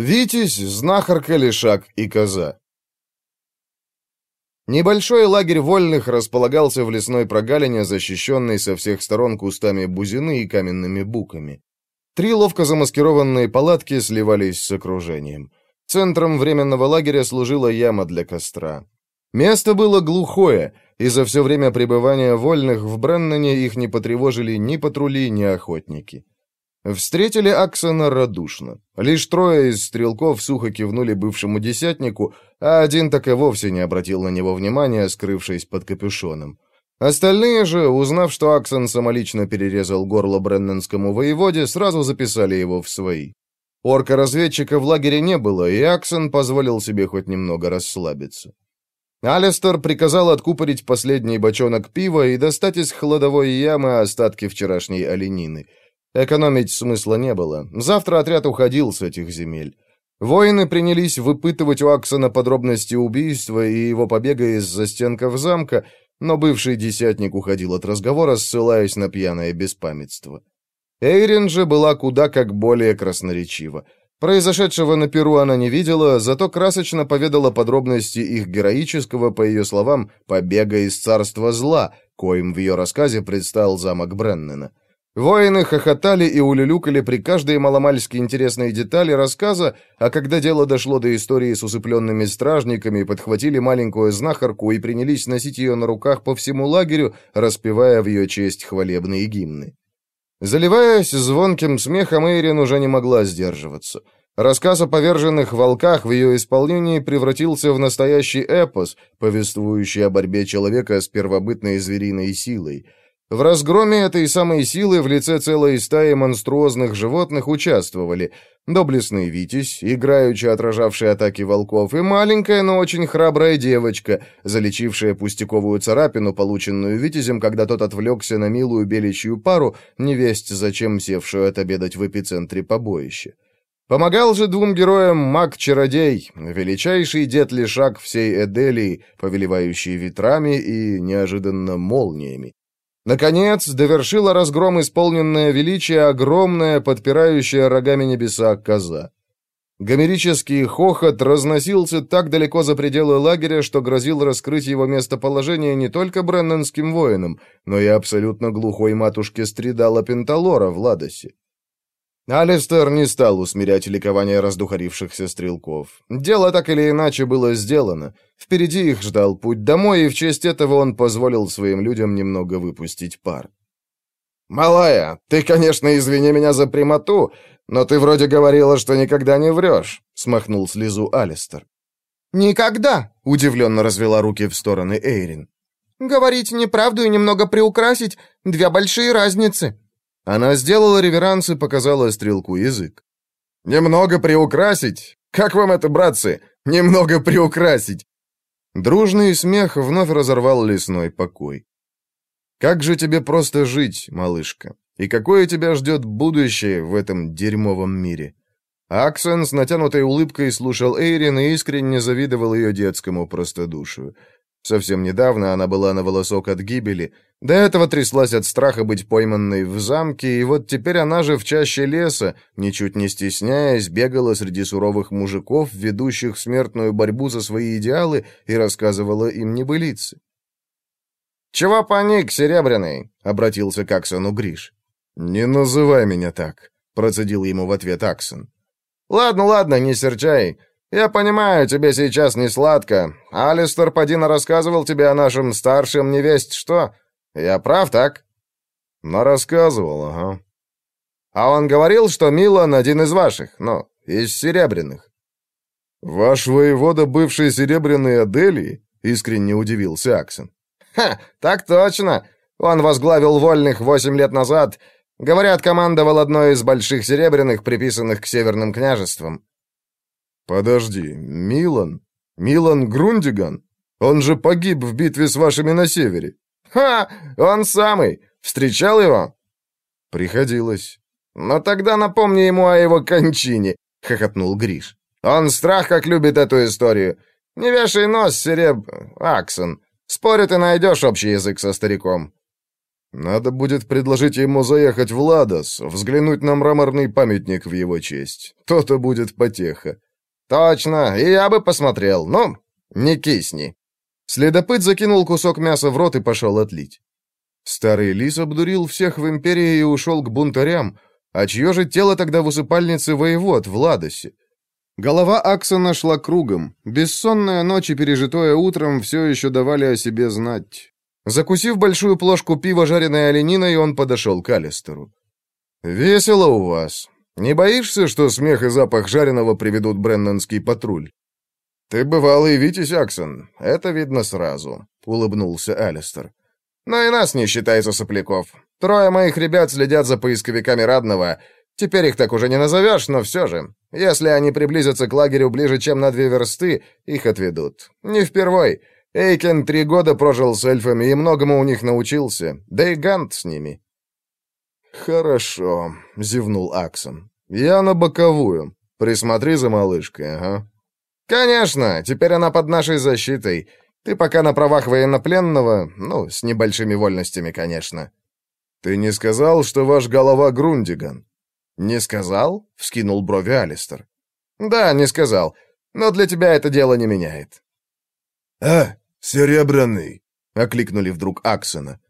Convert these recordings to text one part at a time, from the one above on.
Витязь, знахарка, лишак и коза. Небольшой лагерь вольных располагался в лесной прогалине, защищенной со всех сторон кустами бузины и каменными буками. Три ловко замаскированные палатки сливались с окружением. Центром временного лагеря служила яма для костра. Место было глухое, и за все время пребывания вольных в Бреннане их не потревожили ни патрули, ни охотники. Встретили Аксона радушно. Лишь трое из стрелков сухо кивнули бывшему десятнику, а один так и вовсе не обратил на него внимания, скрывшись под капюшоном. Остальные же, узнав, что Аксон самолично перерезал горло бренненскому воеводе, сразу записали его в свои. Орка-разведчика в лагере не было, и Аксон позволил себе хоть немного расслабиться. Алистер приказал откупорить последний бочонок пива и достать из холодовой ямы остатки вчерашней оленины. Экономить смысла не было. Завтра отряд уходил с этих земель. Воины принялись выпытывать у Аксона подробности убийства и его побега из застенков замка, но бывший десятник уходил от разговора, ссылаясь на пьяное беспамятство. Эйрин же была куда как более красноречива. Произошедшего на Перу она не видела, зато красочно поведала подробности их героического, по ее словам, побега из царства зла, коим в ее рассказе предстал замок Бреннена. Воины хохотали и улюлюкали при каждой маломальски интересной детали рассказа, а когда дело дошло до истории с усыпленными стражниками, подхватили маленькую знахарку и принялись носить ее на руках по всему лагерю, распевая в ее честь хвалебные гимны. Заливаясь звонким смехом, Эйрин уже не могла сдерживаться. Рассказ о поверженных волках в ее исполнении превратился в настоящий эпос, повествующий о борьбе человека с первобытной звериной силой — в разгроме этой самой силы в лице целой стаи монструозных животных участвовали доблестный Витязь, играючи отражавший атаки волков, и маленькая, но очень храбрая девочка, залечившая пустяковую царапину, полученную Витязем, когда тот отвлекся на милую беличью пару, невесть зачем севшую отобедать в эпицентре побоища. Помогал же двум героям маг-чародей, величайший дед-лишак всей Эделии, повелевающий ветрами и, неожиданно, молниями. Наконец, довершила разгром исполненное величие огромная, подпирающая рогами небеса коза. Гомерический хохот разносился так далеко за пределы лагеря, что грозил раскрыть его местоположение не только бренненским воинам, но и абсолютно глухой матушке Стридала Пенталора в Ладосе. Алистер не стал усмирять ликование раздухарившихся стрелков. Дело так или иначе было сделано. Впереди их ждал путь домой, и в честь этого он позволил своим людям немного выпустить пар. «Малая, ты, конечно, извини меня за прямоту, но ты вроде говорила, что никогда не врешь», — смахнул слезу Алистер. «Никогда!» — удивленно развела руки в стороны Эйрин. «Говорить неправду и немного приукрасить — две большие разницы. Она сделала реверанс и показала стрелку язык. «Немного приукрасить? Как вам это, братцы? Немного приукрасить!» Дружный смех вновь разорвал лесной покой. «Как же тебе просто жить, малышка? И какое тебя ждет будущее в этом дерьмовом мире?» Аксен с натянутой улыбкой слушал Эйрин и искренне завидовал ее детскому простодушию. Совсем недавно она была на волосок от гибели. До этого тряслась от страха быть пойманной в замке, и вот теперь она же в чаще леса, ничуть не стесняясь, бегала среди суровых мужиков, ведущих смертную борьбу за свои идеалы, и рассказывала им небылицы. «Чего паник, Серебряный?» — обратился к Аксону Гриш. «Не называй меня так», — процедил ему в ответ Аксон. «Ладно, ладно, не серчай. «Я понимаю, тебе сейчас не сладко. Алистер Падина рассказывал тебе о нашем старшем невесть что? Я прав, так?» «Но рассказывал, ага». «А он говорил, что Милан один из ваших, ну, из серебряных». «Ваш воевода бывший серебряный Аделии?» — искренне удивился Аксон. «Ха, так точно. Он возглавил вольных восемь лет назад. Говорят, командовал одной из больших серебряных, приписанных к северным княжествам. «Подожди, Милан? Милан Грундиган? Он же погиб в битве с вашими на севере». «Ха! Он самый! Встречал его?» «Приходилось». «Но тогда напомни ему о его кончине», — хохотнул Гриш. «Он страх как любит эту историю. Не вешай нос, Сереб... Аксон. Спорю, ты найдешь общий язык со стариком». Надо будет предложить ему заехать в Ладос, взглянуть на мраморный памятник в его честь. То-то будет потеха. Точно, и я бы посмотрел. Ну, не кисни. Следопыт закинул кусок мяса в рот и пошел отлить. Старый лис обдурил всех в империи и ушел к бунтарям, а чье же тело тогда в усыпальнице воевод в Ладосе? Голова Аксона шла кругом. Бессонная ночь и пережитое утром все еще давали о себе знать. Закусив большую плошку пива, жареной олениной, он подошел к Алистеру. «Весело у вас. Не боишься, что смех и запах жареного приведут бреннанский патруль?» «Ты бывалый Витязь, Аксон. Это видно сразу», — улыбнулся Алистер. «Но и нас не считай за сопляков. Трое моих ребят следят за поисковиками Радного. Теперь их так уже не назовешь, но все же. Если они приблизятся к лагерю ближе, чем на две версты, их отведут. Не впервой. Эйкен три года прожил с эльфами и многому у них научился. Да и Гант с ними». «Хорошо», — зевнул Аксон. «Я на боковую. Присмотри за малышкой, ага». «Конечно, теперь она под нашей защитой. Ты пока на правах военнопленного, ну, с небольшими вольностями, конечно». «Ты не сказал, что ваш голова Грундиган?» «Не сказал?» — вскинул брови Алистер. «Да, не сказал. Но для тебя это дело не меняет». «А, серебряный!» — окликнули вдруг Аксена.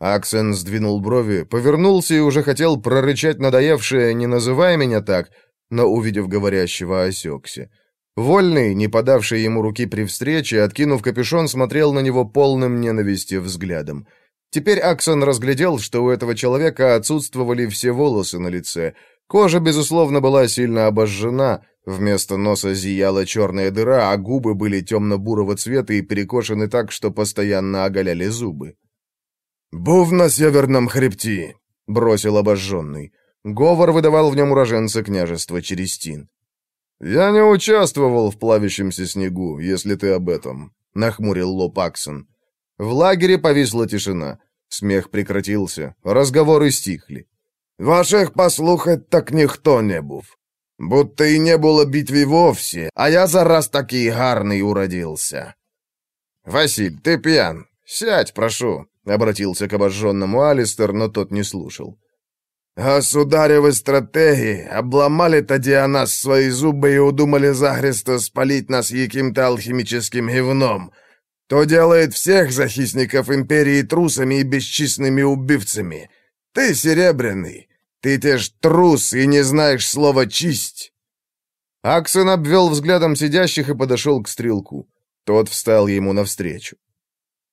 Аксен сдвинул брови, повернулся и уже хотел прорычать надоевшее «не называй меня так», но, увидев говорящего, осекся. Вольный, не подавший ему руки при встрече, откинув капюшон, смотрел на него полным ненависти взглядом. Теперь Аксон разглядел, что у этого человека отсутствовали все волосы на лице. Кожа, безусловно, была сильно обожжена, вместо носа зияла черная дыра, а губы были темно-бурого цвета и перекошены так, что постоянно оголяли зубы. «Був на северном хребте», — бросил обожженный. Говор выдавал в нем уроженца княжества Черестин. «Я не участвовал в плавящемся снегу, если ты об этом», — нахмурил лоб Аксон. В лагере повисла тишина. Смех прекратился, разговоры стихли. «Ваших послухать так ніхто не був. Будто и не было битвы вовсе, а я за раз такий гарный уродился». «Василь, ты пьян. Сядь, прошу», — обратился к обожженному Алистер, но тот не слушал. «Государевы стратегии обломали тоді о нас свои зубы и удумали загресто спалить нас каким-то алхимическим гивном. То делает всех захисников империи трусами и бесчисленными убивцами. Ты серебряный, ты теж трус и не знаешь слова «чисть». Аксон обвел взглядом сидящих и подошел к стрелку. Тот встал ему навстречу.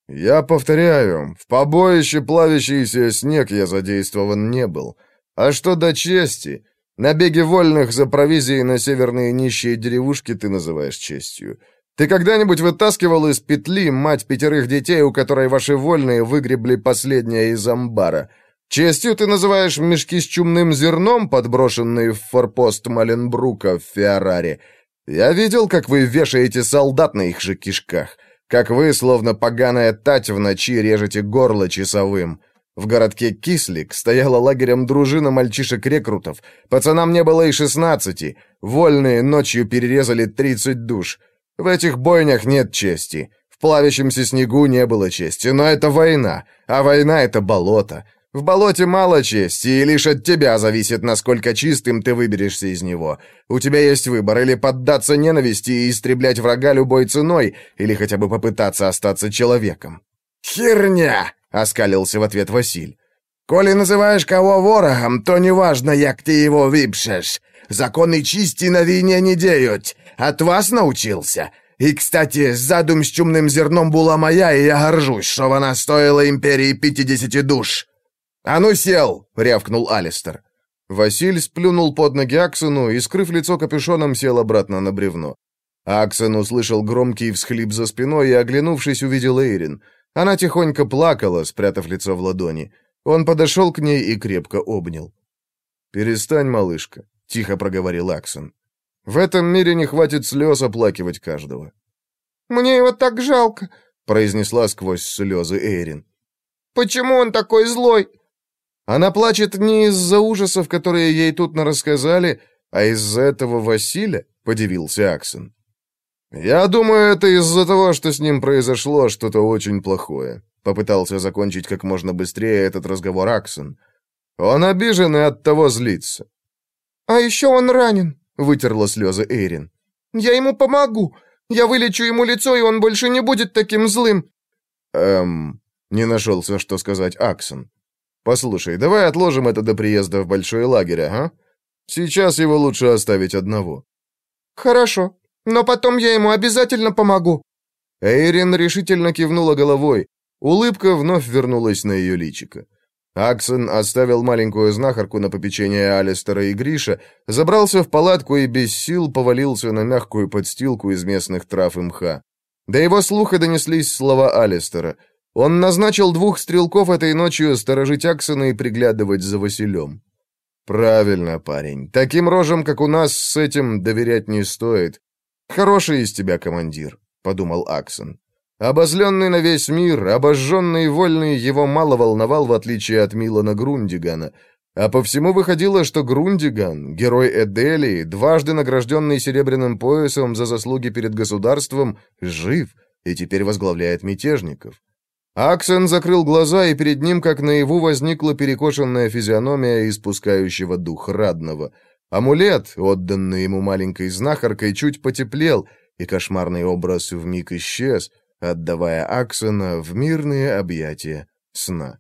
«Я повторяю, в побоище плавящийся снег я задействован не был. А что до чести? Набеги вольных за провизией на северные нищие деревушки ты называешь честью. Ты когда-нибудь вытаскивал из петли мать пятерых детей, у которой ваши вольные выгребли последнее из амбара? Честью ты называешь мешки с чумным зерном, подброшенные в форпост Маленбрука в Фиораре? Я видел, как вы вешаете солдат на их же кишках, как вы, словно поганая тать, в ночи режете горло часовым. В городке Кислик стояла лагерем дружина мальчишек-рекрутов. Пацанам не было и шестнадцати. Вольные ночью перерезали тридцать душ. В этих бойнях нет чести. В плавящемся снегу не было чести, но это война, а война — это болото. В болоте мало чести, и лишь от тебя зависит, насколько чистым ты выберешься из него. У тебя есть выбор, или поддаться ненависти и истреблять врага любой ценой, или хотя бы попытаться остаться человеком». «Херня!» — оскалился в ответ Василь. «Коли называешь кого ворогом, то неважно, як ты его випшеш. Законы чисти на війні не деють. От вас научился. И, кстати, задум с чумным зерном была моя, и я горжусь, что она стоила империи пятидесяти душ». «А ну сел!» — рявкнул Алистер. Василь сплюнул под ноги Аксону и, скрыв лицо капюшоном, сел обратно на бревно. Аксон услышал громкий всхлип за спиной и, оглянувшись, увидел Эйрин. Она тихонько плакала, спрятав лицо в ладони. Он подошел к ней и крепко обнял. «Перестань, малышка», — тихо проговорил Аксон. В этом мире не хватит слез оплакивать каждого. «Мне его так жалко», — произнесла сквозь слезы Эйрин. «Почему он такой злой?» Она плачет не из-за ужасов, которые ей тут нарассказали, а из-за этого Василия, — подивился Аксон. «Я думаю, это из-за того, что с ним произошло что-то очень плохое», — Попытался закончить как можно быстрее этот разговор Аксон. Он обижен и от того злится. «А еще он ранен», — вытерла слезы Эйрин. «Я ему помогу. Я вылечу ему лицо, и он больше не будет таким злым». «Эм...» — не нашелся, что сказать Аксон. «Послушай, давай отложим это до приезда в большой лагерь, ага? Сейчас его лучше оставить одного». «Хорошо, но потом я ему обязательно помогу». Эйрин решительно кивнула головой. Улыбка вновь вернулась на ее личико. Аксон оставил маленькую знахарку на попечение Алистера и Гриша, забрался в палатку и без сил повалился на мягкую подстилку из местных трав и мха. До его слуха донеслись слова Алистера. Он назначил двух стрелков этой ночью сторожить Аксона и приглядывать за Василем. «Правильно, парень. Таким рожам, как у нас, с этим доверять не стоит. Хороший из тебя командир», — подумал Аксон. Обозленный на весь мир, обожженный и вольный, его мало волновал, в отличие от Милана Грундигана. А по всему выходило, что Грундиган, герой Эделии, дважды награжденный серебряным поясом за заслуги перед государством, жив и теперь возглавляет мятежников. Аксен закрыл глаза, и перед ним, как наяву, возникла перекошенная физиономия испускающего дух Радного. Амулет, отданный ему маленькой знахаркой, чуть потеплел, и кошмарный образ вмиг исчез — отдавая Аксона в мирные объятия сна.